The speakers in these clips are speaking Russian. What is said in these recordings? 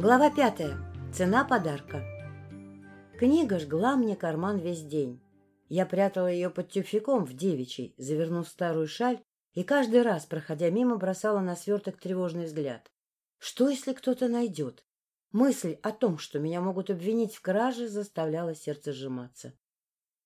Глава пятая. Цена подарка. Книга жгла мне карман весь день. Я прятала ее под тюфяком в девичий, завернув старую шаль, и каждый раз, проходя мимо, бросала на сверток тревожный взгляд. Что, если кто-то найдет? Мысль о том, что меня могут обвинить в краже, заставляла сердце сжиматься.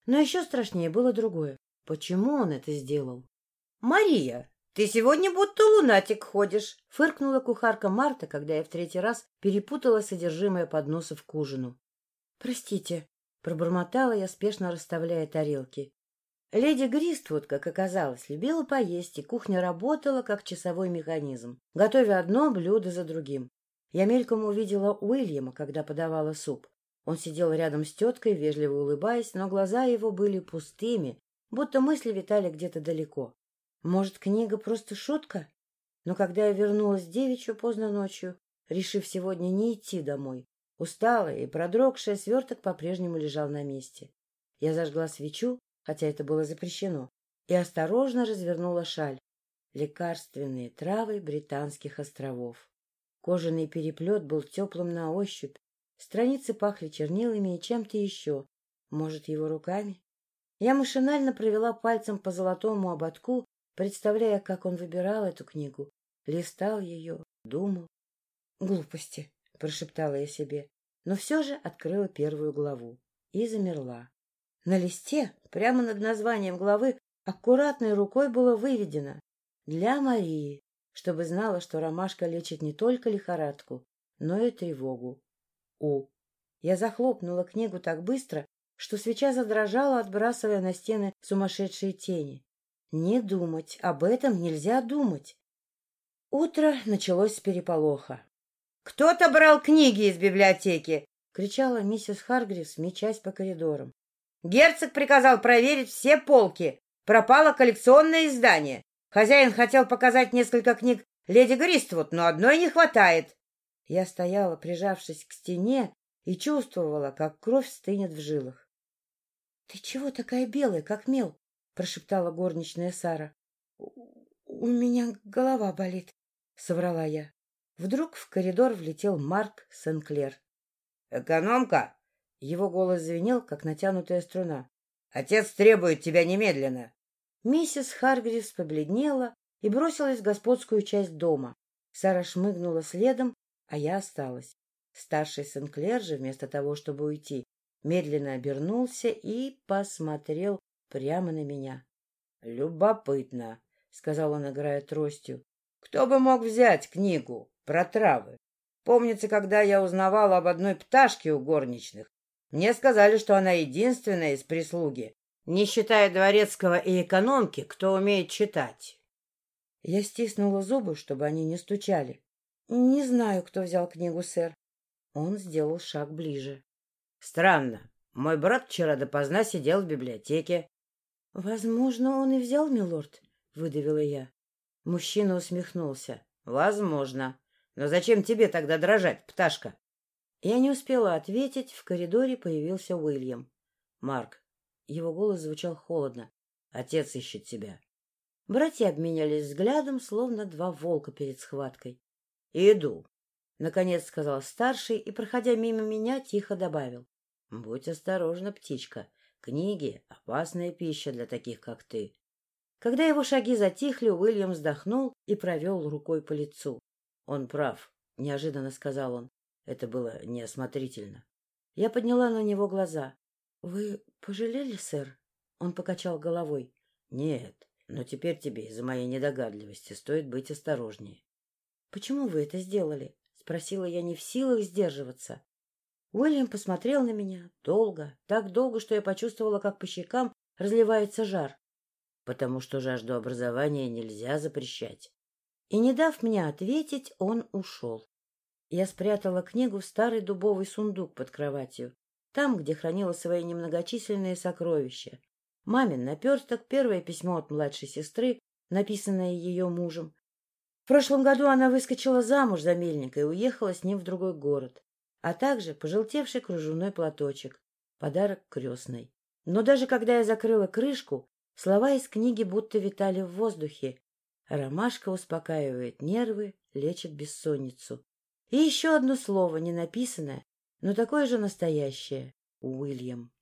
Но еще страшнее было другое. Почему он это сделал? — Мария, «Ты сегодня будто лунатик ходишь», — фыркнула кухарка Марта, когда я в третий раз перепутала содержимое подносов к ужину. «Простите», — пробормотала я, спешно расставляя тарелки. Леди Гриствуд, как оказалось, любила поесть, и кухня работала, как часовой механизм, готовя одно блюдо за другим. Я мельком увидела Уильяма, когда подавала суп. Он сидел рядом с теткой, вежливо улыбаясь, но глаза его были пустыми, будто мысли витали где-то далеко. Может, книга просто шутка? Но когда я вернулась девичью поздно ночью, решив сегодня не идти домой, усталая и продрогшая, сверток по-прежнему лежал на месте. Я зажгла свечу, хотя это было запрещено, и осторожно развернула шаль. Лекарственные травы британских островов. Кожаный переплет был теплым на ощупь, страницы пахли чернилами и чем-то еще, может, его руками? Я машинально провела пальцем по золотому ободку представляя, как он выбирал эту книгу, листал ее, думал. «Глупости!» — прошептала я себе, но все же открыла первую главу и замерла. На листе, прямо над названием главы, аккуратной рукой было выведено «Для Марии», чтобы знала, что ромашка лечит не только лихорадку, но и тревогу. У. Я захлопнула книгу так быстро, что свеча задрожала, отбрасывая на стены сумасшедшие тени. Не думать, об этом нельзя думать. Утро началось с переполоха. — Кто-то брал книги из библиотеки! — кричала миссис Харгривс, мечась по коридорам. — Герцог приказал проверить все полки. Пропало коллекционное издание. Хозяин хотел показать несколько книг леди Гриствуд, но одной не хватает. Я стояла, прижавшись к стене, и чувствовала, как кровь стынет в жилах. — Ты чего такая белая, как мел? — прошептала горничная Сара. — У меня голова болит, — соврала я. Вдруг в коридор влетел Марк Сенклер. — Экономка! — его голос звенел, как натянутая струна. — Отец требует тебя немедленно. Миссис Харгривс побледнела и бросилась в господскую часть дома. Сара шмыгнула следом, а я осталась. Старший Сенклер же, вместо того, чтобы уйти, медленно обернулся и посмотрел прямо на меня. — Любопытно, — сказал он, играя тростью. — Кто бы мог взять книгу про травы? Помнится, когда я узнавала об одной пташке у горничных, мне сказали, что она единственная из прислуги, не считая дворецкого и экономки, кто умеет читать. Я стиснула зубы, чтобы они не стучали. — Не знаю, кто взял книгу, сэр. Он сделал шаг ближе. — Странно. Мой брат вчера допоздна сидел в библиотеке. — Возможно, он и взял, милорд, — выдавила я. Мужчина усмехнулся. — Возможно. Но зачем тебе тогда дрожать, пташка? Я не успела ответить, в коридоре появился Уильям. — Марк. Его голос звучал холодно. — Отец ищет тебя. Братья обменялись взглядом, словно два волка перед схваткой. — Иду, — наконец сказал старший и, проходя мимо меня, тихо добавил. — Будь осторожна, птичка. Книги — опасная пища для таких, как ты. Когда его шаги затихли, Уильям вздохнул и провел рукой по лицу. — Он прав, — неожиданно сказал он. Это было неосмотрительно. Я подняла на него глаза. — Вы пожалели, сэр? Он покачал головой. — Нет, но теперь тебе из-за моей недогадливости стоит быть осторожнее. — Почему вы это сделали? — спросила я не в силах сдерживаться. Уильям посмотрел на меня долго, так долго, что я почувствовала, как по щекам разливается жар. Потому что жажду образования нельзя запрещать. И, не дав мне ответить, он ушел. Я спрятала книгу в старый дубовый сундук под кроватью, там, где хранила свои немногочисленные сокровища. Мамин наперсток, первое письмо от младшей сестры, написанное ее мужем. В прошлом году она выскочила замуж за мельника и уехала с ним в другой город а также пожелтевший кружевной платочек, подарок крестной. Но даже когда я закрыла крышку, слова из книги будто витали в воздухе. Ромашка успокаивает нервы, лечит бессонницу. И еще одно слово, не написанное, но такое же настоящее — Уильям.